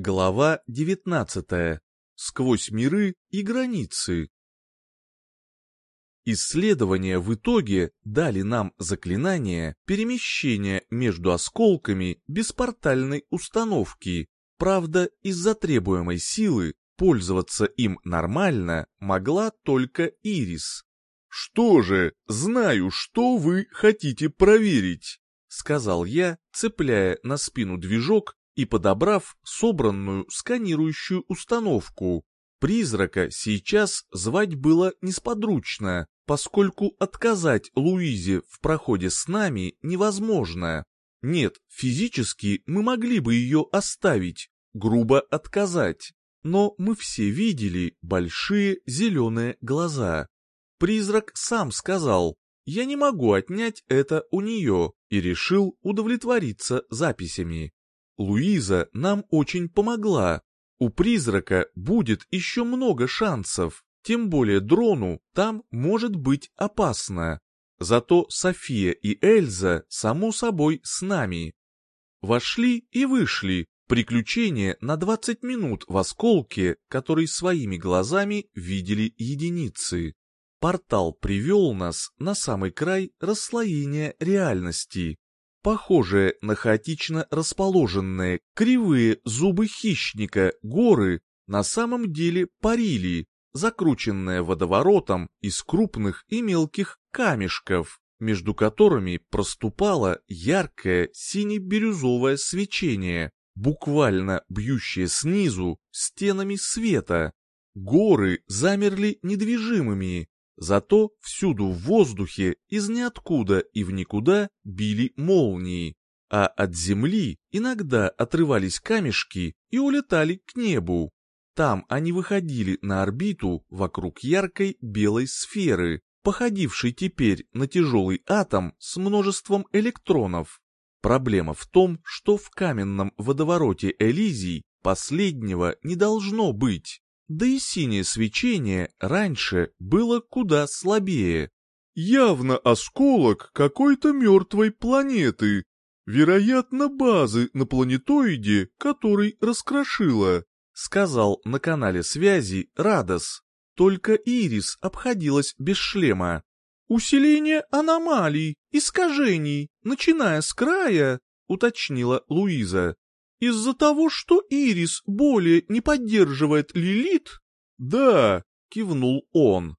Глава 19. Сквозь миры и границы. Исследования в итоге дали нам заклинание перемещения между осколками беспортальной установки. Правда, из-за требуемой силы пользоваться им нормально могла только Ирис. «Что же, знаю, что вы хотите проверить», — сказал я, цепляя на спину движок и подобрав собранную сканирующую установку. Призрака сейчас звать было несподручно, поскольку отказать Луизе в проходе с нами невозможно. Нет, физически мы могли бы ее оставить, грубо отказать, но мы все видели большие зеленые глаза. Призрак сам сказал, я не могу отнять это у нее, и решил удовлетвориться записями. Луиза нам очень помогла. У призрака будет еще много шансов, тем более дрону там может быть опасно. Зато София и Эльза, само собой, с нами. Вошли и вышли, приключение на 20 минут в осколке, который своими глазами видели единицы. Портал привел нас на самый край расслоения реальности. Похожие на хаотично расположенные кривые зубы хищника горы на самом деле парили, закрученные водоворотом из крупных и мелких камешков, между которыми проступало яркое сине-бирюзовое свечение, буквально бьющее снизу стенами света. Горы замерли недвижимыми, Зато всюду в воздухе из ниоткуда и в никуда били молнии, а от земли иногда отрывались камешки и улетали к небу. Там они выходили на орбиту вокруг яркой белой сферы, походившей теперь на тяжелый атом с множеством электронов. Проблема в том, что в каменном водовороте Элизий последнего не должно быть да и синее свечение раньше было куда слабее. Явно осколок какой-то мертвой планеты, вероятно, базы на планетоиде, который раскрошила, сказал на канале связи Радос. Только Ирис обходилась без шлема. «Усиление аномалий, искажений, начиная с края», — уточнила Луиза. Из-за того, что Ирис более не поддерживает Лилит? Да, кивнул он.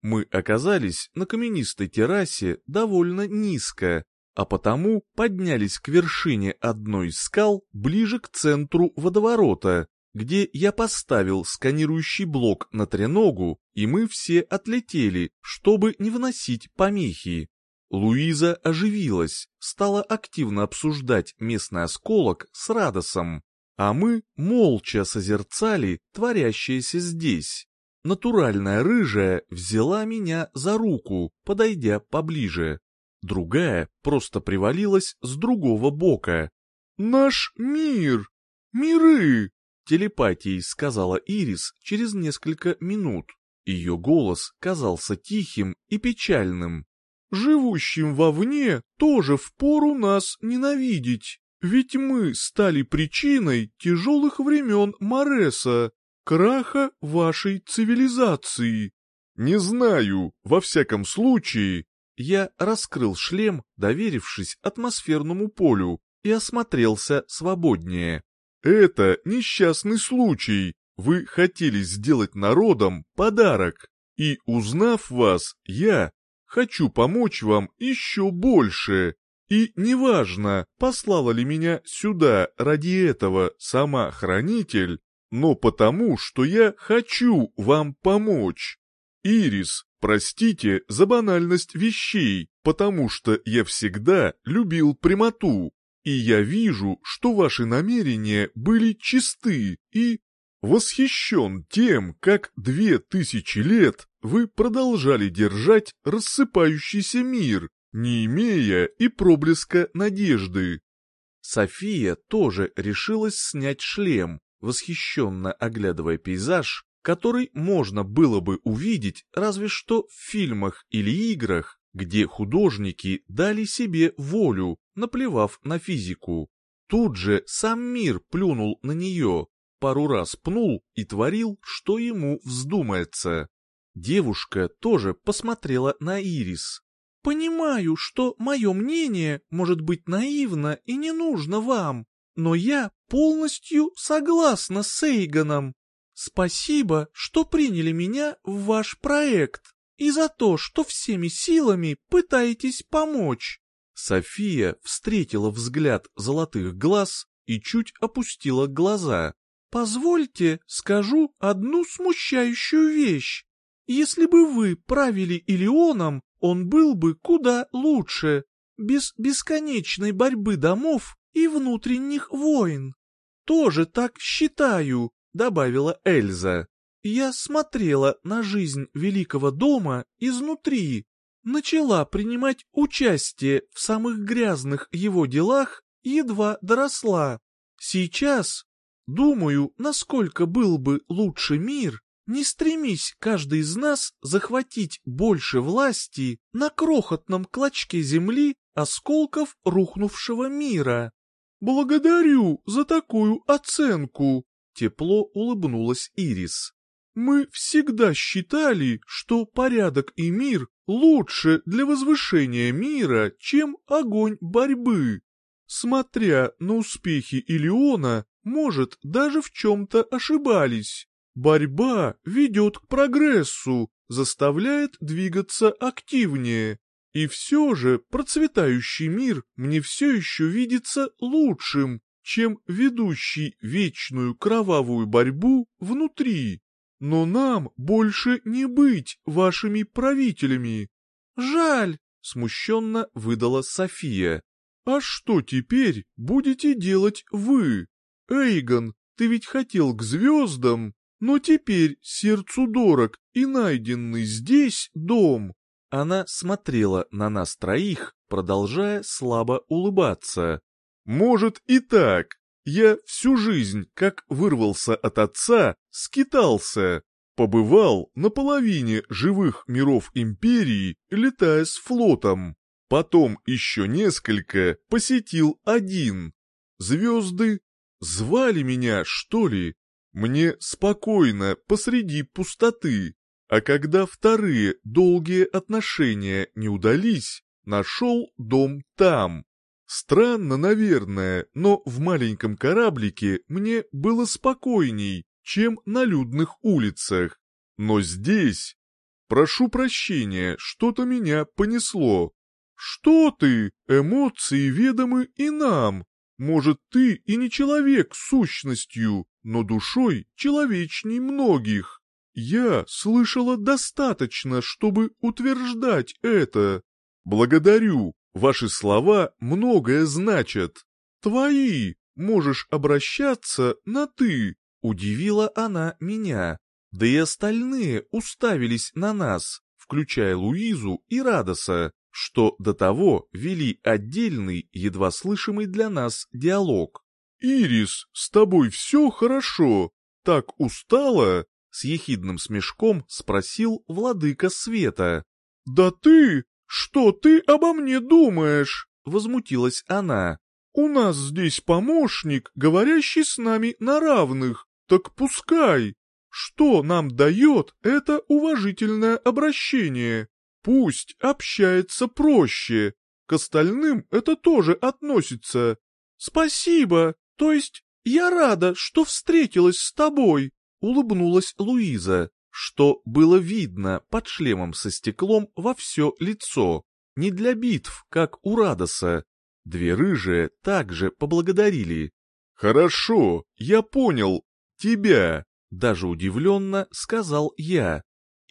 Мы оказались на каменистой террасе довольно низко, а потому поднялись к вершине одной из скал ближе к центру водоворота, где я поставил сканирующий блок на треногу, и мы все отлетели, чтобы не вносить помехи. Луиза оживилась, стала активно обсуждать местный осколок с Радосом, а мы молча созерцали творящееся здесь. Натуральная рыжая взяла меня за руку, подойдя поближе. Другая просто привалилась с другого бока. «Наш мир! Миры!» телепатией сказала Ирис через несколько минут. Ее голос казался тихим и печальным живущим вовне тоже впору нас ненавидеть, ведь мы стали причиной тяжелых времен Мореса, краха вашей цивилизации. Не знаю, во всяком случае. Я раскрыл шлем, доверившись атмосферному полю, и осмотрелся свободнее. Это несчастный случай. Вы хотели сделать народам подарок. И, узнав вас, я хочу помочь вам еще больше. И неважно, послала ли меня сюда ради этого сама хранитель, но потому, что я хочу вам помочь. Ирис, простите за банальность вещей, потому что я всегда любил прямоту, и я вижу, что ваши намерения были чисты и восхищен тем, как две тысячи лет вы продолжали держать рассыпающийся мир, не имея и проблеска надежды. София тоже решилась снять шлем, восхищенно оглядывая пейзаж, который можно было бы увидеть разве что в фильмах или играх, где художники дали себе волю, наплевав на физику. Тут же сам мир плюнул на нее, пару раз пнул и творил, что ему вздумается. Девушка тоже посмотрела на Ирис. «Понимаю, что мое мнение может быть наивно и не нужно вам, но я полностью согласна с Эйгоном. Спасибо, что приняли меня в ваш проект и за то, что всеми силами пытаетесь помочь». София встретила взгляд золотых глаз и чуть опустила глаза. «Позвольте, скажу одну смущающую вещь. Если бы вы правили Илионом, он был бы куда лучше, без бесконечной борьбы домов и внутренних войн. Тоже так считаю, добавила Эльза. Я смотрела на жизнь великого дома изнутри, начала принимать участие в самых грязных его делах, едва доросла. Сейчас думаю, насколько был бы лучше мир, не стремись каждый из нас захватить больше власти на крохотном клочке земли осколков рухнувшего мира. Благодарю за такую оценку, тепло улыбнулась Ирис. Мы всегда считали, что порядок и мир лучше для возвышения мира, чем огонь борьбы. Смотря на успехи Илиона, может, даже в чем-то ошибались. Борьба ведет к прогрессу, заставляет двигаться активнее. И все же процветающий мир мне все еще видится лучшим, чем ведущий вечную кровавую борьбу внутри. Но нам больше не быть вашими правителями. Жаль, смущенно выдала София. А что теперь будете делать вы? Эйгон, ты ведь хотел к звездам? Но теперь сердцу дорог и найденный здесь дом. Она смотрела на нас троих, продолжая слабо улыбаться. Может и так. Я всю жизнь, как вырвался от отца, скитался. Побывал на половине живых миров империи, летая с флотом. Потом еще несколько посетил один. Звезды звали меня, что ли, мне спокойно посреди пустоты, а когда вторые долгие отношения не удались, нашел дом там. Странно, наверное, но в маленьком кораблике мне было спокойней, чем на людных улицах. Но здесь... Прошу прощения, что-то меня понесло. Что ты? Эмоции ведомы и нам. Может, ты и не человек сущностью, но душой человечней многих. Я слышала достаточно, чтобы утверждать это. Благодарю, ваши слова многое значат. Твои, можешь обращаться на «ты», удивила она меня. Да и остальные уставились на нас, включая Луизу и Радоса, что до того вели отдельный, едва слышимый для нас диалог. «Ирис, с тобой все хорошо? Так устала?» С ехидным смешком спросил владыка света. «Да ты! Что ты обо мне думаешь?» Возмутилась она. «У нас здесь помощник, говорящий с нами на равных. Так пускай. Что нам дает это уважительное обращение? Пусть общается проще. К остальным это тоже относится. Спасибо, то есть я рада, что встретилась с тобой, улыбнулась Луиза, что было видно под шлемом со стеклом во все лицо. Не для битв, как у Радоса. Две рыжие также поблагодарили. «Хорошо, я понял. Тебя», — даже удивленно сказал я.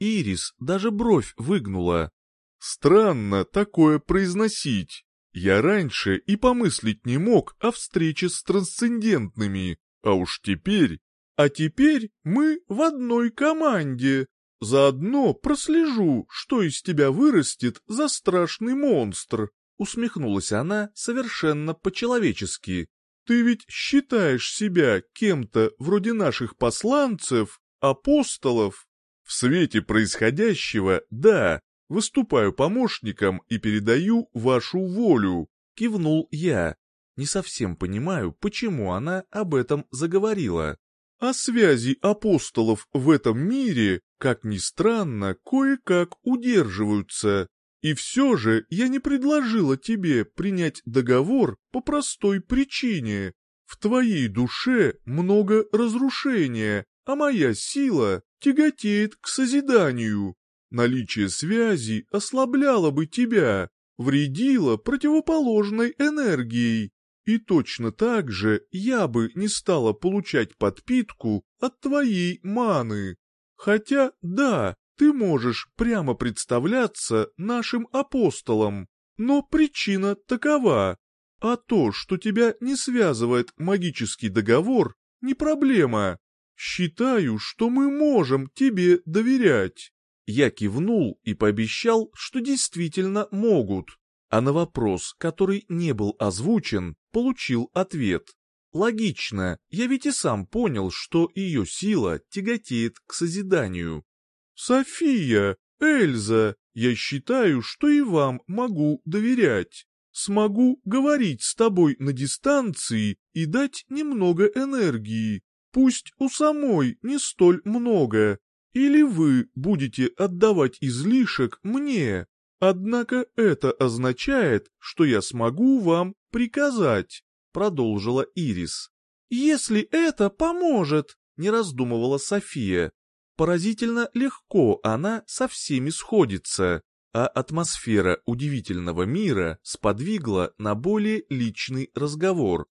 Ирис даже бровь выгнула. «Странно такое произносить. Я раньше и помыслить не мог о встрече с трансцендентными, а уж теперь... А теперь мы в одной команде. Заодно прослежу, что из тебя вырастет за страшный монстр. Усмехнулась она совершенно по-человечески. Ты ведь считаешь себя кем-то вроде наших посланцев, апостолов? В свете происходящего, да, Выступаю помощником и передаю вашу волю», — кивнул я. Не совсем понимаю, почему она об этом заговорила. А связи апостолов в этом мире, как ни странно, кое-как удерживаются. И все же я не предложила тебе принять договор по простой причине. В твоей душе много разрушения, а моя сила тяготеет к созиданию. Наличие связи ослабляло бы тебя, вредило противоположной энергией. И точно так же я бы не стала получать подпитку от твоей маны. Хотя, да, ты можешь прямо представляться нашим апостолом, но причина такова. А то, что тебя не связывает магический договор, не проблема. Считаю, что мы можем тебе доверять. Я кивнул и пообещал, что действительно могут. А на вопрос, который не был озвучен, получил ответ. Логично, я ведь и сам понял, что ее сила тяготеет к созиданию. «София, Эльза, я считаю, что и вам могу доверять. Смогу говорить с тобой на дистанции и дать немного энергии. Пусть у самой не столь много. Или вы будете отдавать излишек мне. Однако это означает, что я смогу вам приказать», — продолжила Ирис. «Если это поможет», — не раздумывала София. Поразительно легко она со всеми сходится, а атмосфера удивительного мира сподвигла на более личный разговор.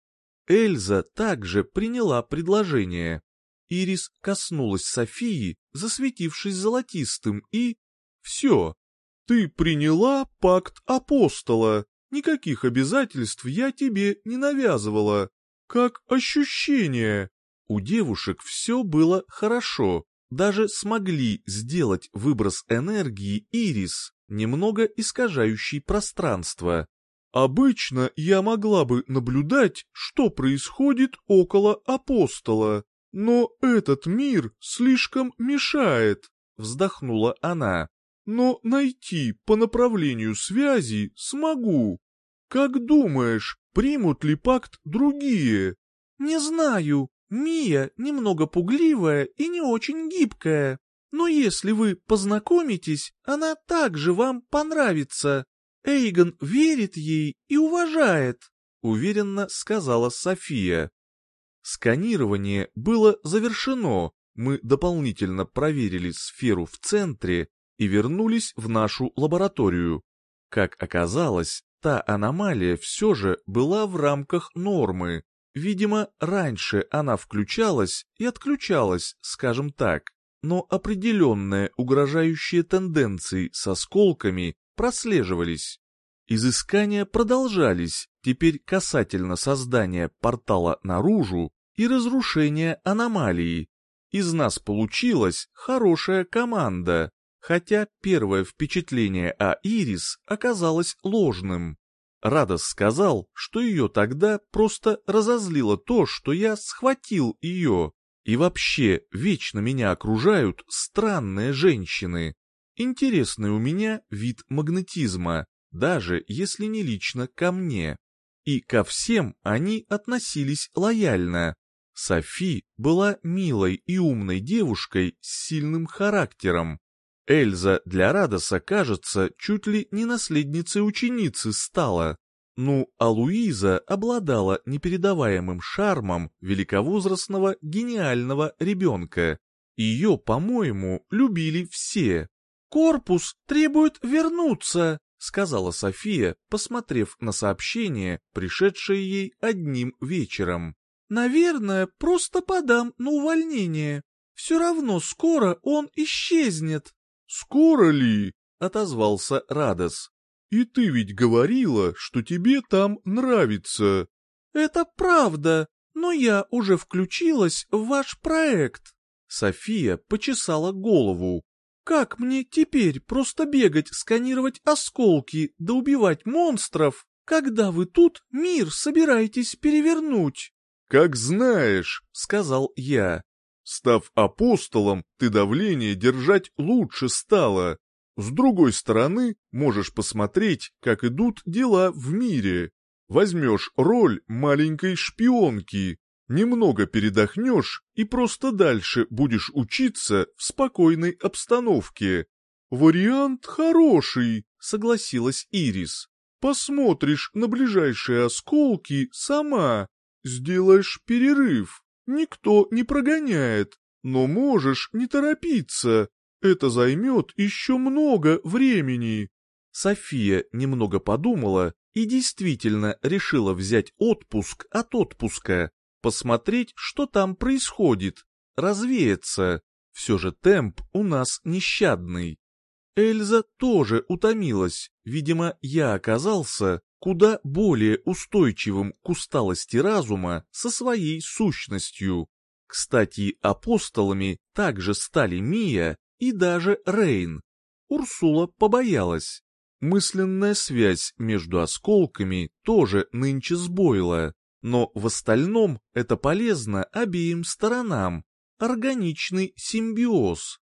Эльза также приняла предложение. Ирис коснулась Софии, засветившись золотистым, и... Все. Ты приняла пакт апостола. Никаких обязательств я тебе не навязывала. Как ощущение? У девушек все было хорошо, даже смогли сделать выброс энергии Ирис, немного искажающий пространство. Обычно я могла бы наблюдать, что происходит около апостола, но этот мир слишком мешает, вздохнула она. Но найти по направлению связи смогу. Как думаешь, примут ли пакт другие? Не знаю, Мия немного пугливая и не очень гибкая, но если вы познакомитесь, она также вам понравится. Эйгон верит ей и уважает», — уверенно сказала София. Сканирование было завершено, мы дополнительно проверили сферу в центре и вернулись в нашу лабораторию. Как оказалось, та аномалия все же была в рамках нормы, Видимо, раньше она включалась и отключалась, скажем так, но определенные угрожающие тенденции с осколками прослеживались. Изыскания продолжались, теперь касательно создания портала наружу и разрушения аномалии. Из нас получилась хорошая команда, хотя первое впечатление о Ирис оказалось ложным. Радос сказал, что ее тогда просто разозлило то, что я схватил ее. И вообще, вечно меня окружают странные женщины. Интересный у меня вид магнетизма, даже если не лично ко мне. И ко всем они относились лояльно. Софи была милой и умной девушкой с сильным характером, Эльза для Радоса, кажется, чуть ли не наследницей ученицы стала. Ну, а Луиза обладала непередаваемым шармом великовозрастного гениального ребенка. Ее, по-моему, любили все. «Корпус требует вернуться», — сказала София, посмотрев на сообщение, пришедшее ей одним вечером. «Наверное, просто подам на увольнение. Все равно скоро он исчезнет». «Скоро ли?» — отозвался Радос. «И ты ведь говорила, что тебе там нравится». «Это правда, но я уже включилась в ваш проект». София почесала голову. «Как мне теперь просто бегать, сканировать осколки да убивать монстров, когда вы тут мир собираетесь перевернуть?» «Как знаешь», — сказал я. Став апостолом, ты давление держать лучше стало. С другой стороны, можешь посмотреть, как идут дела в мире. Возьмешь роль маленькой шпионки. Немного передохнешь и просто дальше будешь учиться в спокойной обстановке. Вариант хороший, согласилась Ирис. Посмотришь на ближайшие осколки сама. Сделаешь перерыв. Никто не прогоняет, но можешь не торопиться. Это займет еще много времени. София немного подумала и действительно решила взять отпуск от отпуска, посмотреть, что там происходит, развеяться. Все же темп у нас нещадный. Эльза тоже утомилась, видимо, я оказался куда более устойчивым к усталости разума со своей сущностью. Кстати, апостолами также стали Мия и даже Рейн. Урсула побоялась. Мысленная связь между осколками тоже нынче сбоила, но в остальном это полезно обеим сторонам. Органичный симбиоз.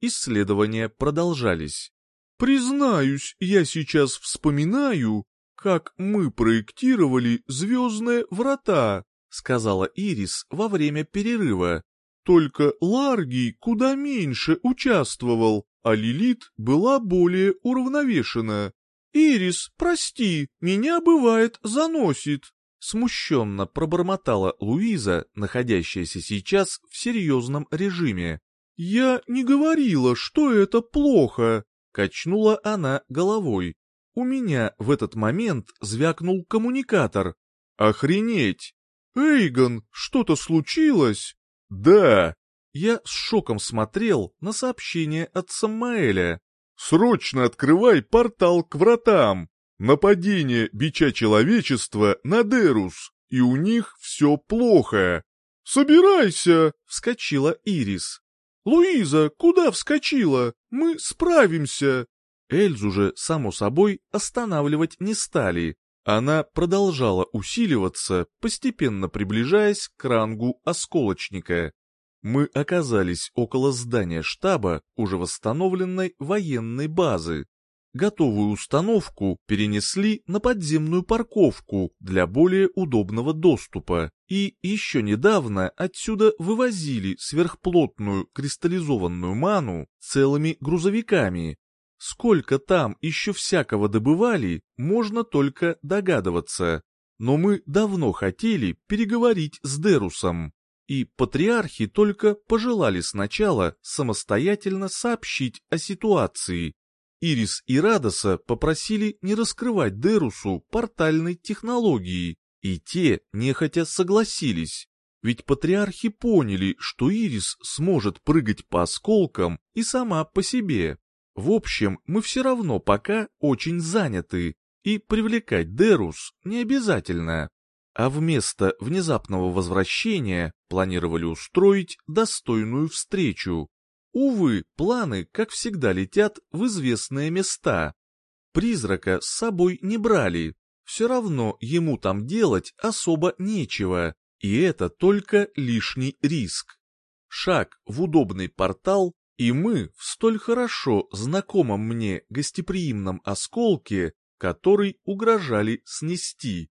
Исследования продолжались. Признаюсь, я сейчас вспоминаю, как мы проектировали звездные врата, сказала Ирис во время перерыва. Только Ларгий куда меньше участвовал, а Лилит была более уравновешена. «Ирис, прости, меня бывает заносит», — смущенно пробормотала Луиза, находящаяся сейчас в серьезном режиме. «Я не говорила, что это плохо», — качнула она головой. У меня в этот момент звякнул коммуникатор. «Охренеть! Эйгон, что-то случилось?» «Да», я с шоком смотрел на сообщение от Самаэля. «Срочно открывай портал к вратам! Нападение бича человечества на Дерус, и у них все плохо!» «Собирайся!» — вскочила Ирис. «Луиза, куда вскочила? Мы справимся!» Эльзу же, само собой, останавливать не стали. Она продолжала усиливаться, постепенно приближаясь к рангу осколочника мы оказались около здания штаба уже восстановленной военной базы. Готовую установку перенесли на подземную парковку для более удобного доступа, и еще недавно отсюда вывозили сверхплотную кристаллизованную ману целыми грузовиками. Сколько там еще всякого добывали, можно только догадываться. Но мы давно хотели переговорить с Дерусом и патриархи только пожелали сначала самостоятельно сообщить о ситуации. Ирис и Радоса попросили не раскрывать Дерусу портальной технологии, и те нехотя согласились. Ведь патриархи поняли, что Ирис сможет прыгать по осколкам и сама по себе. В общем, мы все равно пока очень заняты, и привлекать Дерус не обязательно а вместо внезапного возвращения планировали устроить достойную встречу. Увы, планы, как всегда, летят в известные места. Призрака с собой не брали, все равно ему там делать особо нечего, и это только лишний риск. Шаг в удобный портал, и мы в столь хорошо знакомом мне гостеприимном осколке, который угрожали снести.